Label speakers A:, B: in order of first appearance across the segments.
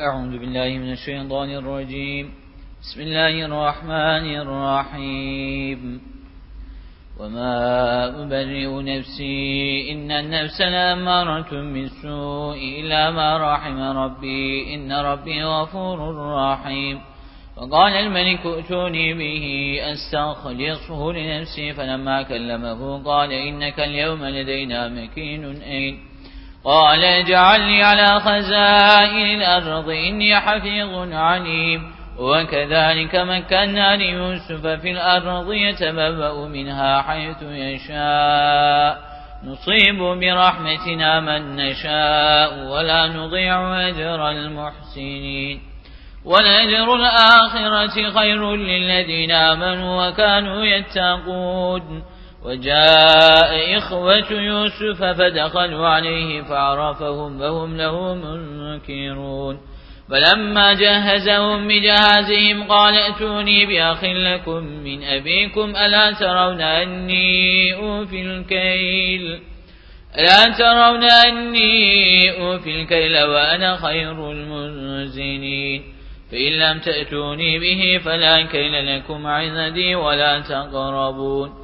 A: أعوذ بالله من الشيطان الرجيم بسم الله الرحمن الرحيم وما أبرئ نفسي إن النفس لأمارة سوء إلا ما رحم ربي إن ربي غفور رحيم وقال الملك ائتوني به أستخلصه لنفسي فلما كلمه قال إنك اليوم لدينا مكين أين قال اجعلني على خزائن الأرض إني حفيظ عليم وكذلك مكنا ليوسف في الأرض يتبوأ منها حيث يشاء نصيب برحمتنا من نشاء ولا نضيع أجر المحسنين والأجر الآخرة خير للذين آمنوا وكانوا يتقون وجاء إخوة يوسف فدخلوا عليه فعرفهم وهم له منكرون فلما جهزهم بجهازهم قال ائتوني بأخ لكم من أبيكم ألا ترون أني أوفي الكيل ألا ترون أني أوفي الكيل وأنا خير المنزلين فإن لم تأتوني به فلا كيل لكم عندي ولا تقربون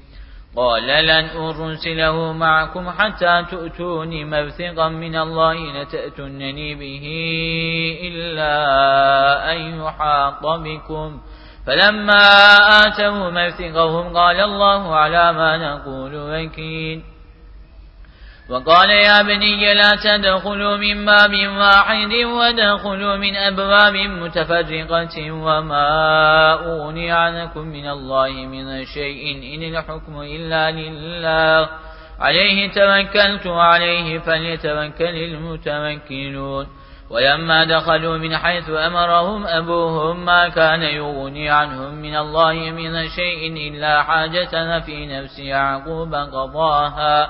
A: قال لن أرسله معكم حتى تؤتوني مبثقا من الله لتأتنني به إلا أن يحاط بكم فلما آتوا مبثقهم قال الله على ما نقول وكيل وقال يا بني لا تدخلوا من باب واحد ودخلوا من أبواب متفرقة وما أغني عنكم من الله من شيء إن الحكم إلا لله عليه توكلت عليه فليتوكل المتوكلون ولما دخلوا من حيث أمرهم أبوهم ما كان يغني عنهم من الله من شيء إلا حاجة في نفس يعقوب قضاها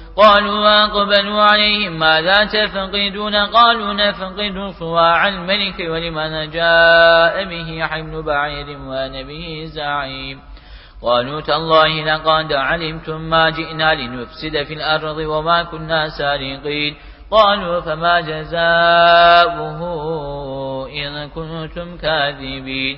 A: قالوا وأقبلوا عليهم ماذا تفقدون قالوا نفقد صواع الملك ولمن جاء به حمل بعير ونبي زعيم قالوا تالله لقد علمتم ما جئنا لنفسد في الأرض وما كنا سارقين قالوا فما جزاؤه إن كنتم كاذبين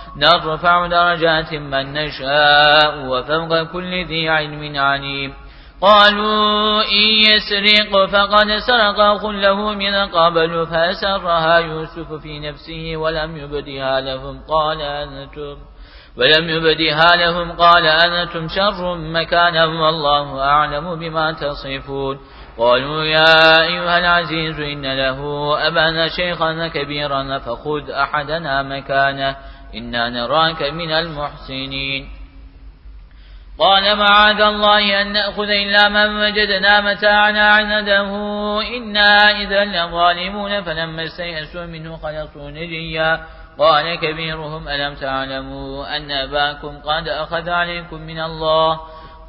A: نرفع درجات من نشاء وفوق كل ذي علم عليم قالوا إن يسرق فقد سرق كله من قبل فأسرها يوسف في نفسه ولم يبدها لهم قال أنتم ولم يبدها لهم قال أنتم شر مكانا والله أعلم بما تصفون قالوا يا أيها العزيز إن له أبانا شيخا كبيرا فخذ أحدنا مكانه إنا نراك من المحسنين قال معاذ الله أن نأخذ إلا من وجدنا متاعنا عنده إنا إذا لظالمون فلما استيأسوا منه خلصوا نجيا قال كبيرهم ألم تعلموا أن أباكم قد أخذ عليكم من الله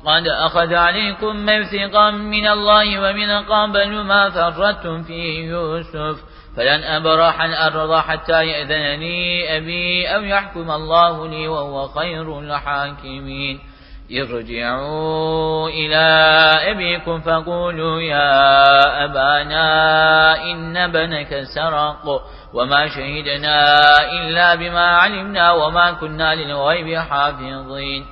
A: قد أخذ عليكم موثقا من الله ومن قبل ما فرطتم في يوسف فلن أبرح الأرض حتى يأذن لي أبي أو يحكم الله لي وهو خير الحاكمين ارجعوا إلى أبيكم فقولوا يا أبانا إن بنك سرق وما شهدنا إلا بما علمنا وما كنا للغيب حافظين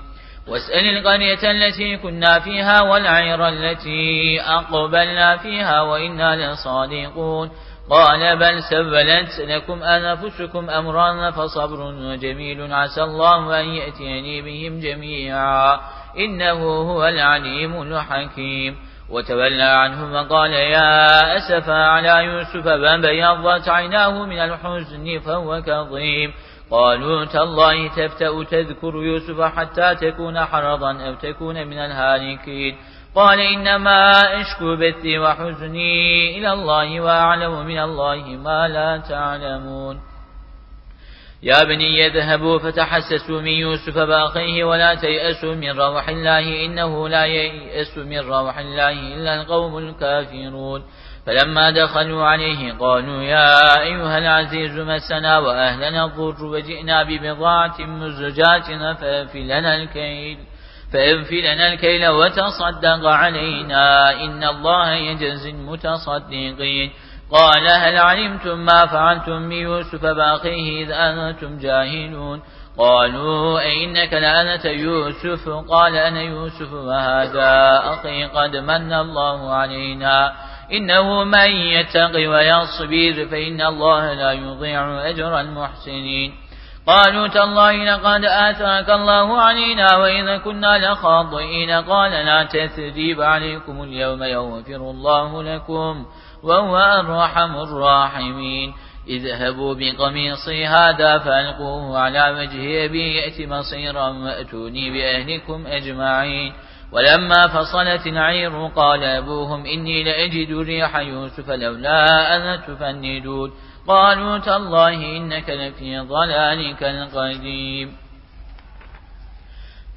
A: واسأل القرية التي كنا فيها والعير التي أقبلنا فيها وإنا لصادقون قال بل سبلت لكم أنفسكم أمرا فصبر جميل عسى الله أن يأتيني بهم جميعا إنه هو العليم الحكيم وتولى عنهم وقال يا أسفا على يوسف بيضت عيناه من الحزن فهو كظيم قالوا تالله تفتأ تذكر يوسف حتى تكون حرضا أو تكون من الهالكين قال إنما أشكو بثي وحزني إلى الله وأعلم من الله ما لا تعلمون يا بني يذهبوا فتحسسوا من يوسف بأخيه ولا تيأسوا من روح الله إنه لا ييأس من روح الله إلا القوم الكافرون فلما دخلوا عليه قالوا يا أيها العزيز مسنا وأهلنا الضر وجئنا ببضاعة مزجات فأفلنا الكيل فاغفر لنا الكيل وتصدق علينا إن الله يجزي المتصدقين قال هل علمتم ما فعلتم بيوسف باخيه إذ أنتم جاهلون قالوا أئنك لأنت يوسف قال أنا يوسف وهذا أخي قد من الله علينا إنه من يتق ويصبر فإن الله لا يضيع أجر المحسنين قالوا تالله لقد آثرك الله علينا وإذا كنا لخاطئين قال لا تثذيب عليكم اليوم يغفر الله لكم وهو أرحم الراحمين اذهبوا بقميصي هذا فألقوه على وجه أبي يأتي مصيرا وأتوني بأهلكم أجمعين ولما فصلت العير قال أبوهم إني لأجد ريح يوسف لولا أن تفندون قالوا تالله إنك لفي ضلالك القديم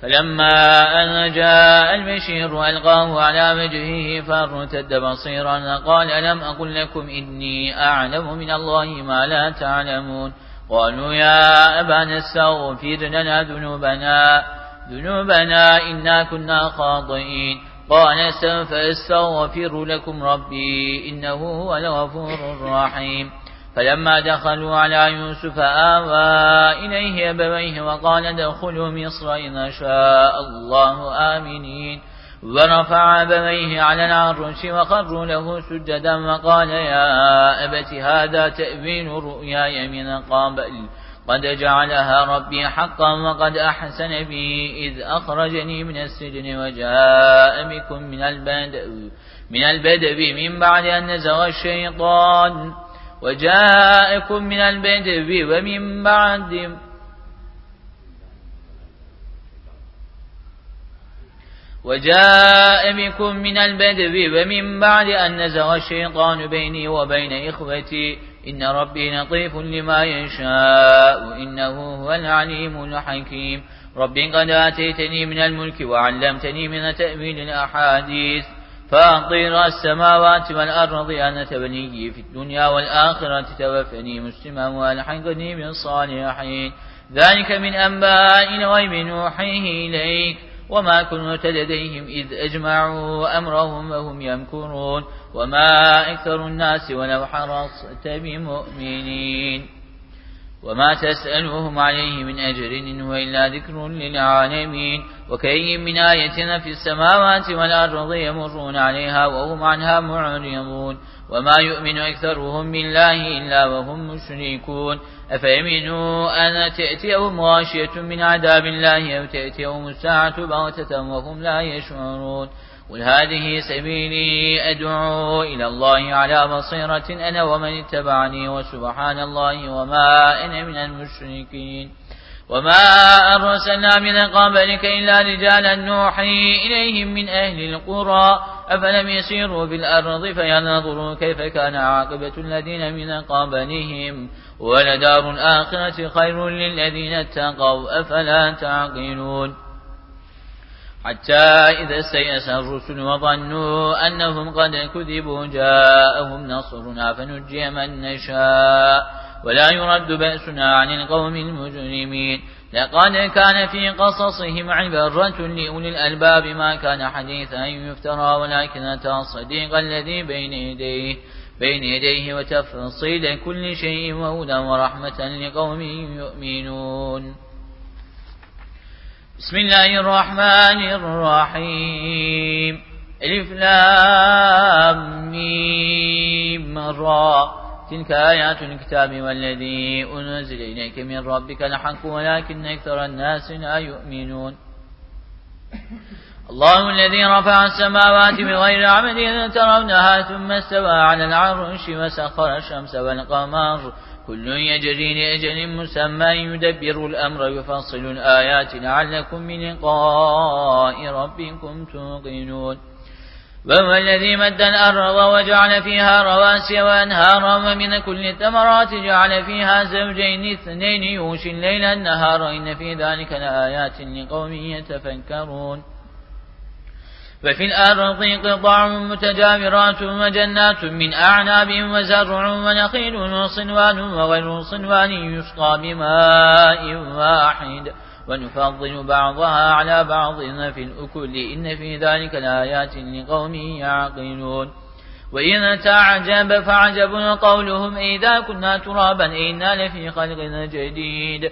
A: فلما أن جاء المشير ألقاه على وجهه فارتد بصيرا قال ألم أقل لكم إني أعلم من الله ما لا تعلمون قالوا يا أبانا استغفر لنا ذنوبنا ذنوبنا إنا كنا خاطئين قال سوف أستغفر لكم ربي إنه هو الغفور الرحيم فلما دخلوا على يوسف آوى إليه أبويه وقال دخلوا مصر إن شاء الله آمنين ورفع أبويه على العرش وقروا له سجدا وقال يا أبت هذا تأويل رؤياي من قبل قد جعلها ربي حقا وقد أحسن بي إذ أخرجني من السجن وجاء بكم من البدو من البدو من بعد أن نزغ الشيطان وجاءكم من البدو ومن بعد وجاء بكم من البدو ومن بعد أن نزغ الشيطان بيني وبين إخوتي إن ربي لطيف لما يشاء إنه هو العليم الحكيم ربي قد آتيتني من الملك وعلمتني من تأويل الأحاديث فاطر السماوات والأرض أن تبني في الدنيا والآخرة توفني مسلما والحقني بالصالحين ذلك من أنباء الغيب نوحيه إليك وما كنت لديهم إذ أجمعوا أمرهم وهم يمكرون وما أكثر الناس ولو حرصت بمؤمنين وما تسألهم عليه من أجر إن هو إلا ذكر للعالمين وكأي من آية في السماوات والأرض يمرون عليها وهم عنها معرضون وما يؤمن أكثرهم بالله إلا وهم مشركون أفأمنوا أن تأتيهم غاشية من عذاب الله أو تأتيهم الساعة بغتة وهم لا يشعرون قل هذه سبيلي أدعو إلى الله على بصيرة أنا ومن اتبعني وسبحان الله وما أنا من المشركين وما أرسلنا من قبلك إلا رجالا نوحي إليهم من أهل القرى أفلم يسيروا بالأرض فينظروا كيف كان عاقبة الذين من قبلهم ولدار الآخرة خير للذين اتقوا أفلا تعقلون حتى إذا استيأس الرسل وظنوا أنهم قد كذبوا جاءهم نصرنا فنجي من نشاء ولا يرد بأسنا عن القوم المجرمين لقد كان في قصصهم عبرة لأولي الألباب ما كان حديثا يفترى ولكن أتى الصديق الذي بين يديه بين يديه وتفصيل كل شيء وهدى ورحمة لقوم يؤمنون بسم الله الرحمن الرحيم ألف لام ميم را تلك آيات الكتاب والذي أنزل إليك من ربك الحق ولكن أكثر الناس لا يؤمنون الله الذي رفع السماوات بغير عمد ترونها ثم استوى على العرش وسخر الشمس والقمر كل يجري لأجل مسمى يدبر الأمر يفصل الآيات لعلكم من لقاء ربكم توقنون وهو الذي مد الأرض وجعل فيها رواسي وأنهارا ومن كل الثمرات جعل فيها زوجين اثنين يوشي الليل النهار إن في ذلك لآيات لقوم يتفكرون وفي الأرض قطع متجاورات وجنات من أعناب وزرع ونخيل وصنوان وغير صنوان يسقى بماء واحد ونفضل بعضها على بعض في الأكل إن في ذلك لآيات لقوم يعقلون وإن تعجب فعجب قولهم إذا كنا ترابا إنا لفي خلق جديد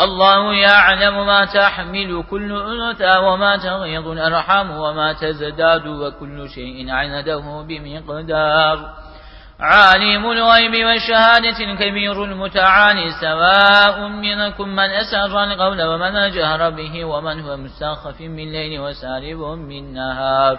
A: الله يعلم ما تحمل كل أنثى وما تغيض الأرحام وما تزداد وكل شيء عنده بمقدار عالم الغيب والشهادة الكبير المتعالي سواء منكم من أسر القول ومن أجهر به ومن هو مستخف من ليل وسارب من نهار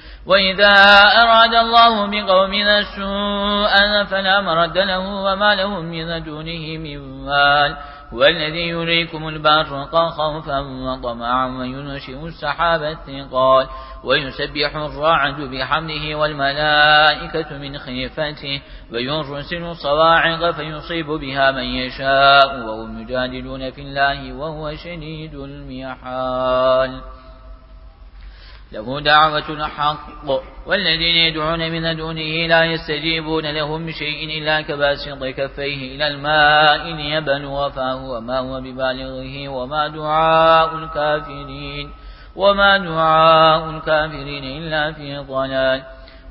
A: وإذا أراد الله بقومنا سوءا فلا مرد له وما لهم من دونه من مال هو الذي يريكم البرق خوفا وطمعا وينشئ السحاب الثقال ويسبح الرعد بحمده والملائكة من خيفته ويرسل الصواعق فيصيب بها من يشاء وهم يجادلون في الله وهو شديد المحال له دعوة حق والذين يدعون من دونه لا يستجيبون لهم شيء إلا كباسط كفيه إلى الماء ليبلغ وفاه وما هو ببالغه وما دعاء الكافرين وما دعاء الكافرين إلا في ضلال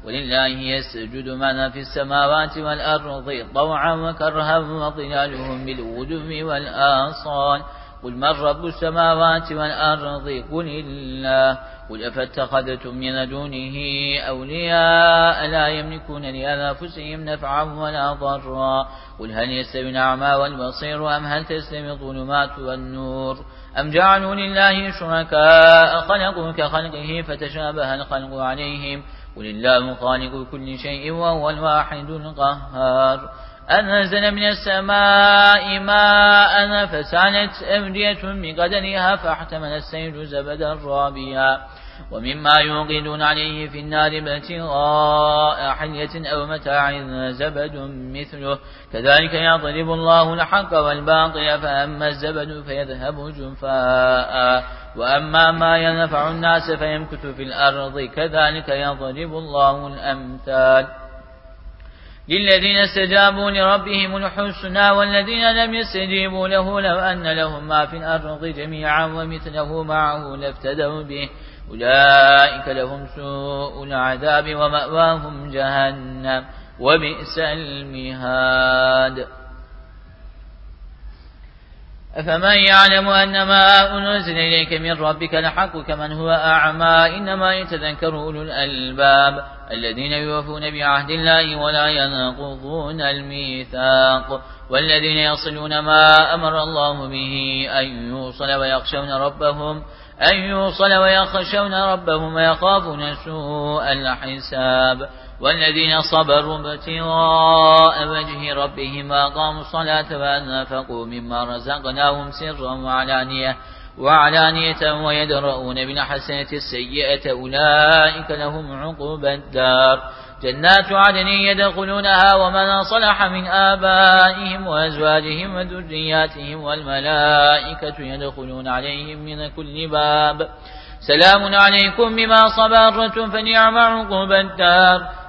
A: ولله يسجد من في السماوات والأرض طوعا وكرها وظلالهم بالغدم والآصال قل من رب السماوات والأرض قل الله قل أفاتخذتم من دونه أولياء لا يملكون لأنفسهم نفعا ولا ضرا قل هل يستوي الأعمى والبصير أم هل تستوي الظلمات والنور أم جعلوا لله شركاء خلقوا كخلقه فتشابه الخلق عليهم قل الله خالق كل شيء وهو الواحد القهار أنزل من السماء ماء فسالت أمرية بقدرها فاحتمل السيل زبدا رابيا ومما يوقدون عليه في النار ابتغاء حلية أو متاع زبد مثله كذلك يضرب الله الحق والباطل فأما الزبد فيذهب جنفاء وأما ما ينفع الناس فيمكث في الأرض كذلك يضرب الله الأمثال للذين استجابوا لربهم الحسنى والذين لم يستجيبوا له لو أن لهم ما في الأرض جميعا ومثله معه لافتدوا به أولئك لهم سوء العذاب ومأواهم جهنم وبئس المهاد أفمن يعلم أن ما أنزل إليك من ربك لحق كمن هو أعمى إنما يتذكر أولو الألباب الذين يوفون بعهد الله ولا ينقضون الميثاق والذين يصلون ما أمر الله به أن يوصل ويخشون ربهم أن يوصل ويخشون ربهم ويخافون سوء الحساب والذين صبروا ابتغاء وجه ربهم وأقاموا الصلاة وأنفقوا مما رزقناهم سرا وعلانية وعلانية ويدرؤون بالحسنة السيئة أولئك لهم عقوب الدار جنات عدن يدخلونها ومن صلح من آبائهم وأزواجهم وذرياتهم والملائكة يدخلون عليهم من كل باب سلام عليكم بما صبرتم فنعم عقوب الدار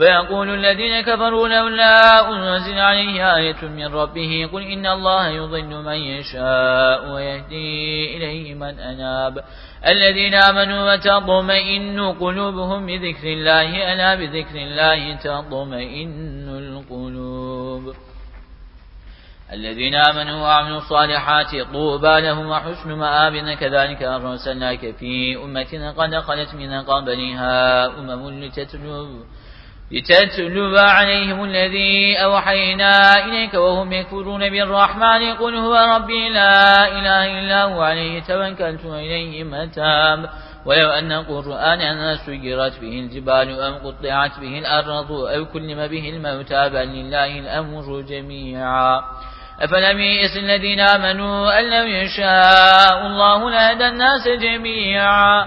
A: ويقول الذين كفروا لولا أنزل عليه آية من ربه قل إن الله يضل من يشاء ويهدي إليه من أناب الذين آمنوا وتطمئن قلوبهم بذكر الله ألا بذكر الله تطمئن القلوب الذين آمنوا وعملوا الصالحات طوبى لهم وحسن مآبنا كذلك أرسلناك في أمة قد خلت من قبلها أمم لتتلوب لتتلو عليهم الذي أوحينا إليك وهم يكفرون بالرحمن قل هو ربي لا إله إلا هو عليه توكلت وإليه متاب ولو أن القرآن أن سجرت به الجبال أم قطعت به الأرض أو كلم به الموتى بل لله الأمر جميعا أفلم يئس الذين آمنوا أن لو يشاء الله لهدى الناس جميعا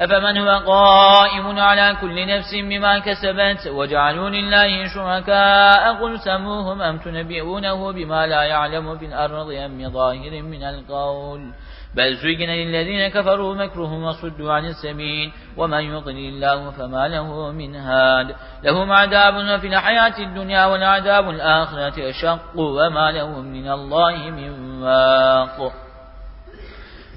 A: أفمن هو قائم على كل نفس بما كسبت وجعلوا لله شركاء قل سموهم أم تنبئونه بما لا يعلم في الأرض أم ظاهر من القول بل زين للذين كفروا مكرهم وصدوا عن السبيل ومن يضل الله فما له من هاد لهم عذاب في الحياة الدنيا والعذاب الآخرة أشق وما لهم من الله من واق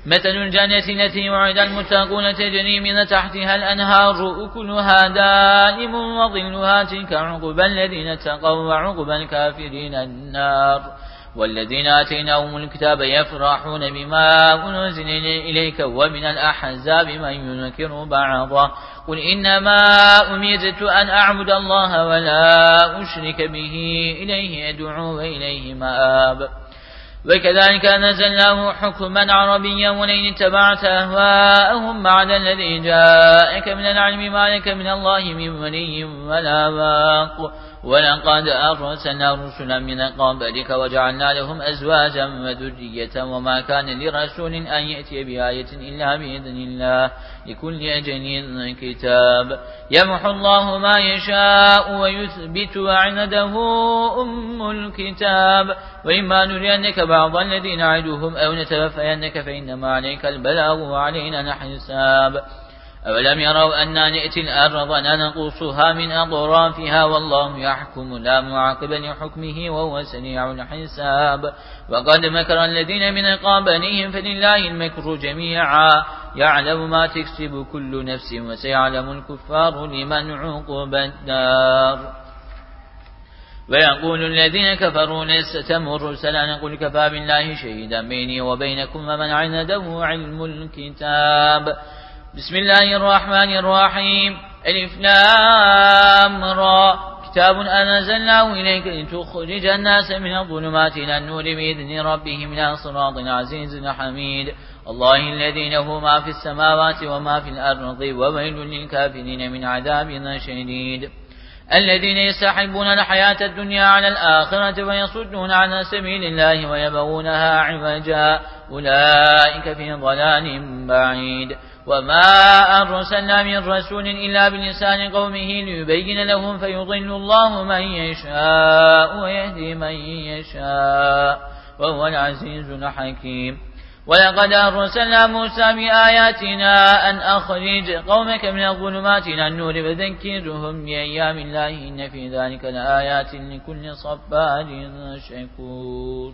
A: مثل الجنة التي وعد المتقون تجري من تحتها الأنهار أكلها دائم وظلها تلك عقب الذين اتقوا وعقب الكافرين النار والذين آتيناهم الكتاب يفرحون بما أنزل إليك ومن الأحزاب من ينكر بعضه قل إنما أميزت أن أعبد الله ولا أشرك به إليه أدعو وإليه مآب وكذلك نزلناه حكما عربيا ولئن اتبعت أهواءهم بعد الذي جاءك من العلم ما لك من الله من ولي ولا باق ولقد أرسلنا رسلا من قبلك وجعلنا لهم أزواجا وذرية وما كان لرسول أن يأتي بآية إلا بإذن الله لكل أجل كتاب يمحو الله ما يشاء ويثبت وعنده أم الكتاب وإما نرينك بعض الذين عدوهم أو نتوفينك فإنما عليك البلاغ وعلينا نحساب أولم يروا أنا نأتي الأرض ننقصها من أضرافها والله يحكم لا معاقب لحكمه وهو سريع الحساب وقد مكر الذين من قابنهم فلله المكر جميعا يعلم ما تكسب كل نفس وسيعلم الكفار لمن عقب الدار ويقول الذين كفروا لست أن نقول كفى بالله شهيدا بيني وبينكم ومن عنده علم الكتاب بسم الله الرحمن الرحيم ألف لام را كتاب أنزلناه إليك لتخرج الناس من الظلمات إلى النور بإذن ربهم إلى صراط عزيز حميد الله الذي له ما في السماوات وما في الأرض وويل للكافرين من عذاب شديد الذين يستحبون الحياة الدنيا على الآخرة ويصدون عن سبيل الله ويبغونها عوجا أولئك في ضلال بعيد وما أرسلنا من رسول إلا بلسان قومه ليبين لهم فيضل الله من يشاء ويهدي من يشاء وهو العزيز الحكيم ولقد أرسلنا موسى بآياتنا أن أخرج قومك من الظلمات إلى النور فذكرهم بأيام الله إن في ذلك لآيات لكل صبار شكور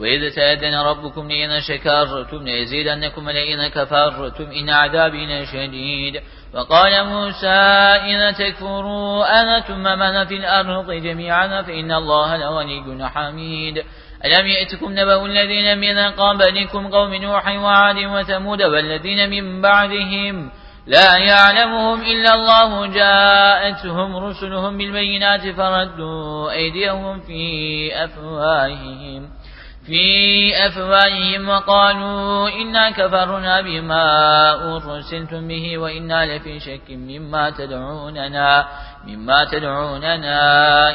A: وإذ تأذن ربكم لئن شكرتم ليزيدنكم لئن كفرتم إن عذابي لشديد وقال موسى إن تكفروا أنا ثم من في الأرض جميعا فإن الله لولي حميد ألم يأتكم نبأ الذين من قبلكم قوم نوح وعاد وثمود والذين من بعدهم لا يعلمهم إلا الله جاءتهم رسلهم بالبينات فردوا أيديهم في أفواههم في أفواههم وقالوا إنا كفرنا بما أرسلتم به وإنا لفي شك مما تدعوننا مما تدعوننا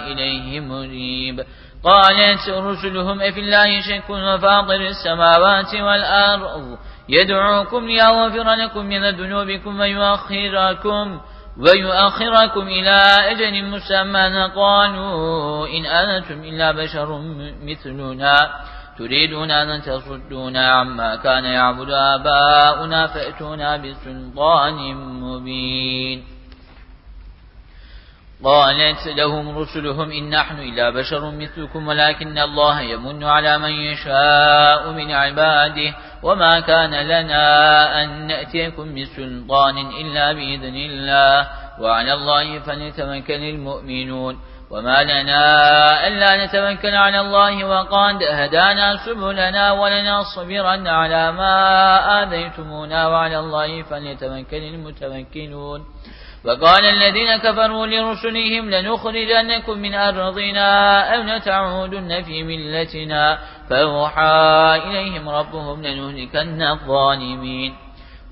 A: إليه مريب قالت رسلهم أفي الله شك فاطر السماوات والأرض يدعوكم ليغفر لكم من ذنوبكم ويؤخركم ويؤخركم إلى أجل مسمى قالوا إن أنتم إلا بشر مثلنا تريدون أن تصدونا عما كان يعبد آباؤنا فأتونا بسلطان مبين قالت لهم رسلهم إن نحن إلا بشر مثلكم ولكن الله يمن على من يشاء من عباده وما كان لنا أن نأتيكم بسلطان إلا بإذن الله وعلى الله فنتمكن المؤمنون وما لنا ألا نتوكل على الله وقد هدانا سبلنا ولنصبرن على ما آذيتمونا وعلى الله فليتمكن المتمكنون وقال الذين كفروا لرسلهم لنخرجنكم من أرضنا أو لتعودن في ملتنا فأوحى إليهم ربهم لنهلكن الظالمين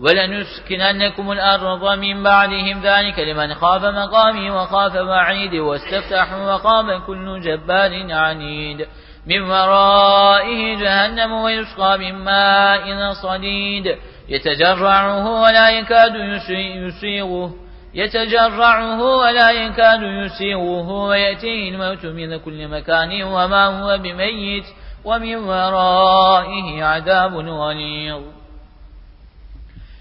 A: ولنسكننكم الأرض من بعدهم ذلك لمن خاف مقامي وخاف وعيد واستفتحوا وقام كل جبار عنيد من ورائه جهنم ويسقى من ماء صديد يتجرعه ولا يكاد يسيغه يتجرعه ولا يكاد يسيغه ويأتيه الموت من كل مكان وما هو بميت ومن ورائه عذاب غليظ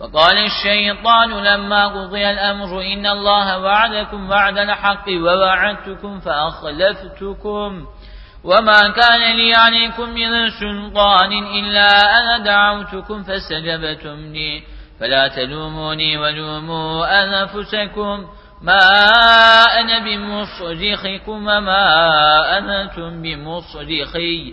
A: وقال الشيطان لما قضي الأمر إن الله وعدكم وعد الحق ووعدتكم فأخلفتكم وما كان لي عليكم من سلطان إلا أنا دعوتكم فاستجبتم لي فلا تلوموني ولوموا أنفسكم ما أنا بمصرخكم وما أنتم بمصرخي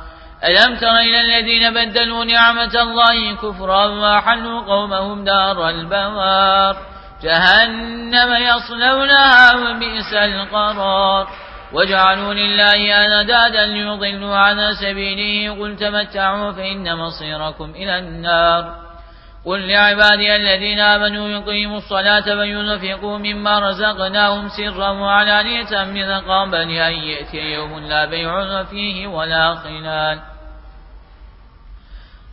A: ألم تر إلى الذين بدلوا نعمة الله كفرا وحلوا قومهم دار البوار جهنم يصلونها وبئس القرار وجعلوا لله أندادا ليضلوا عن سبيله قل تمتعوا فإن مصيركم إلى النار قل لعبادي الذين آمنوا يقيموا الصلاة وينفقوا مما رزقناهم سرا وعلانية من قبل أن يأتي يوم لا بيع فيه ولا خلال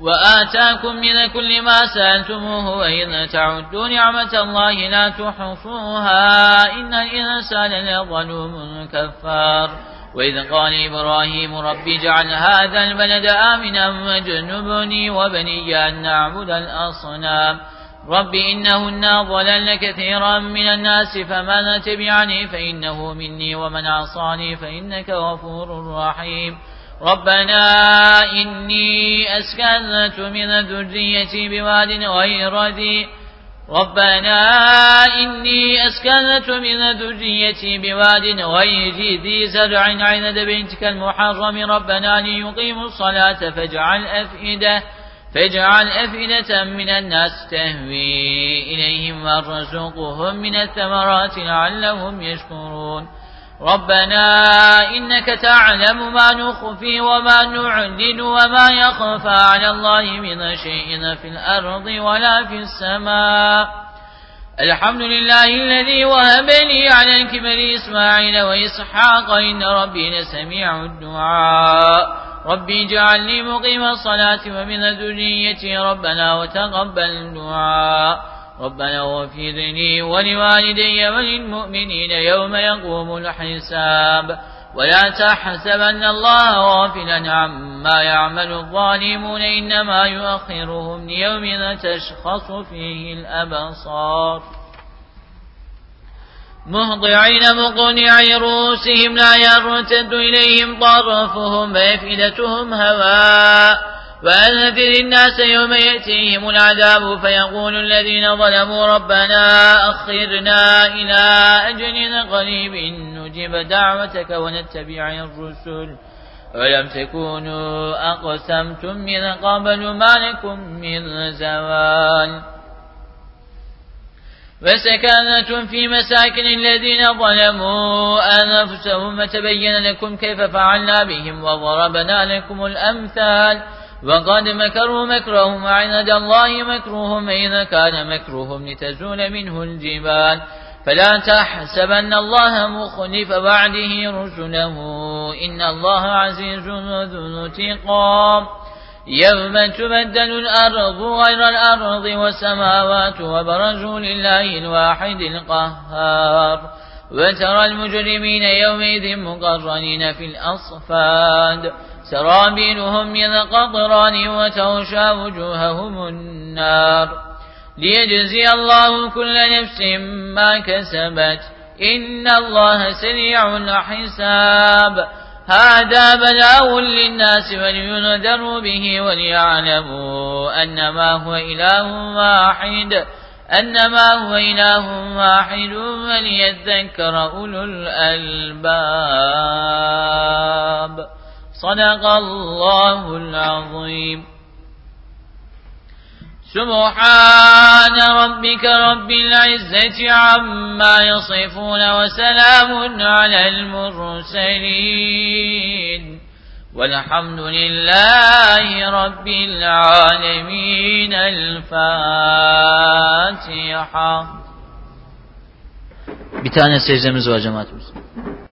A: وآتاكم من كل ما سألتموه وإن تعدوا نعمة الله لا تحصوها إن الإنسان لظلوم كفار وإذ قال إبراهيم رب جعل هذا البلد آمنا واجنبني وبني أن نعبد الأصنام رب إنهن ضلل كثيرا من الناس فمن تبعني فإنه مني ومن عصاني فإنك غفور رحيم ربنا إني أسكنت من ذريتي بواد غير ذي ربنا إني أسكنت من ذريتي بواد غير ذي زرع عند بيتك المحرم ربنا ليقيموا الصلاة فاجعل أفئدة فاجعل أفئدة من الناس تهوي إليهم وارزقهم من الثمرات لعلهم يشكرون ربنا إنك تعلم ما نخفي وما نعدل وما يخفى على الله من شيء في الأرض ولا في السماء الحمد لله الذي وهب لي على الكبر إسماعيل وإسحاق إن ربي لسميع الدعاء ربي اجعلني مقيم الصلاة ومن ذريتي ربنا وتقبل الدعاء ربنا وفذني ولوالدي وللمؤمنين يوم يقوم الحساب ولا تحسبن الله غافلا عما يعمل الظالمون إنما يؤخرهم ليوم تشخص فيه الأبصار
B: مهضعين مقنعي رؤوسهم لا يرتد إليهم
A: طرفهم فأفئدتهم هواء وأنذر الناس يوم يأتيهم العذاب فيقول الذين ظلموا ربنا أخرنا إلى أجل قريب نجب دعوتك ونتبع الرسل ولم تكونوا أقسمتم من قبل ما لكم من زوال وسكنتم في مساكن الذين ظلموا أنفسهم تبين لكم كيف فعلنا بهم وضربنا لكم الأمثال وقد مكروا مكرهم وعند الله مكرهم إذا كان مكرهم لتزول منه الجبال فلا تحسبن الله مخلف بعده رسله إن الله عزيز ذو انتقام يوم تبدل الأرض غير الأرض والسماوات وبرزوا لله الواحد القهار وترى المجرمين يومئذ مقرنين في الأصفاد سرابينهم من قطران وتغشى وجوههم النار ليجزي الله كل نفس ما كسبت إن الله سريع الحساب هذا بلاء للناس ولينذروا به وليعلموا أنما هو إله واحد أنما هو إله واحد وليذكر أولو الألباب صدق الله العظيم سبحان ربك رب العزة عما يصفون وسلام على المرسلين والحمد لله رب العالمين الفاتحة. بتانة سجدة مزوجة